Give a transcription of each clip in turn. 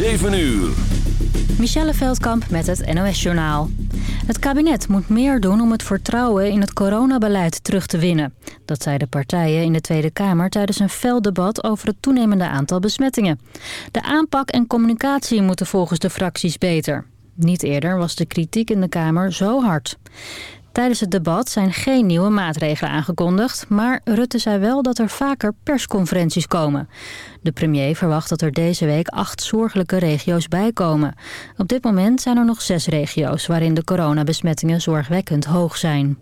7 uur. Michelle Veldkamp met het NOS-journaal. Het kabinet moet meer doen om het vertrouwen in het coronabeleid terug te winnen. Dat zeiden partijen in de Tweede Kamer tijdens een fel debat over het toenemende aantal besmettingen. De aanpak en communicatie moeten volgens de fracties beter. Niet eerder was de kritiek in de Kamer zo hard. Tijdens het debat zijn geen nieuwe maatregelen aangekondigd... maar Rutte zei wel dat er vaker persconferenties komen. De premier verwacht dat er deze week acht zorgelijke regio's bijkomen. Op dit moment zijn er nog zes regio's... waarin de coronabesmettingen zorgwekkend hoog zijn.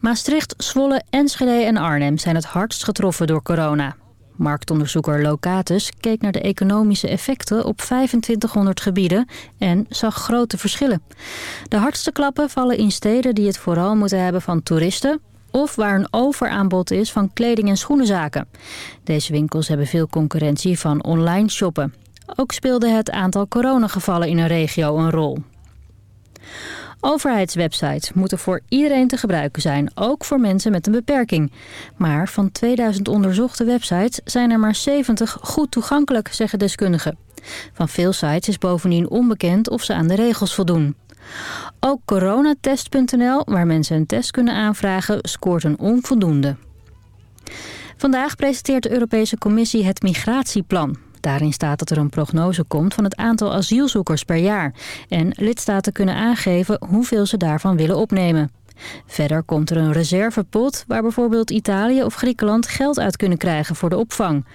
Maastricht, Zwolle, Enschede en Arnhem zijn het hardst getroffen door corona. Marktonderzoeker Locatus keek naar de economische effecten op 2500 gebieden en zag grote verschillen. De hardste klappen vallen in steden die het vooral moeten hebben van toeristen of waar een overaanbod is van kleding- en schoenenzaken. Deze winkels hebben veel concurrentie van online shoppen. Ook speelde het aantal coronagevallen in een regio een rol. Overheidswebsites moeten voor iedereen te gebruiken zijn, ook voor mensen met een beperking. Maar van 2000 onderzochte websites zijn er maar 70 goed toegankelijk, zeggen deskundigen. Van veel sites is bovendien onbekend of ze aan de regels voldoen. Ook coronatest.nl, waar mensen een test kunnen aanvragen, scoort een onvoldoende. Vandaag presenteert de Europese Commissie het migratieplan. Daarin staat dat er een prognose komt van het aantal asielzoekers per jaar. En lidstaten kunnen aangeven hoeveel ze daarvan willen opnemen. Verder komt er een reservepot waar bijvoorbeeld Italië of Griekenland geld uit kunnen krijgen voor de opvang.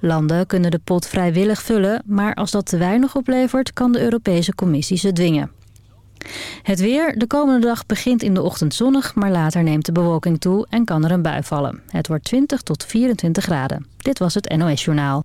Landen kunnen de pot vrijwillig vullen, maar als dat te weinig oplevert kan de Europese Commissie ze dwingen. Het weer. De komende dag begint in de ochtend zonnig, maar later neemt de bewolking toe en kan er een bui vallen. Het wordt 20 tot 24 graden. Dit was het NOS Journaal.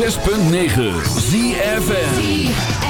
106.9 ZFN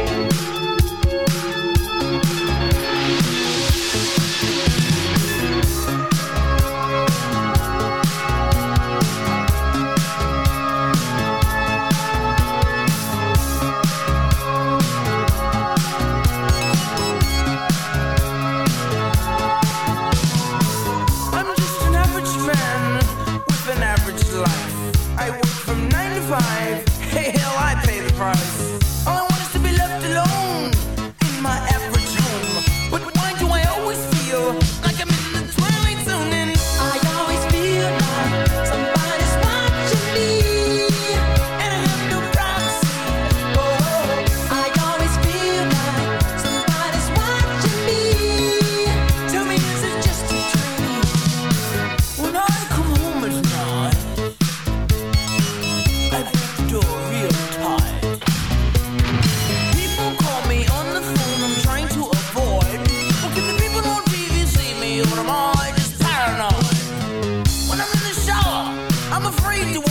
we do